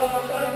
como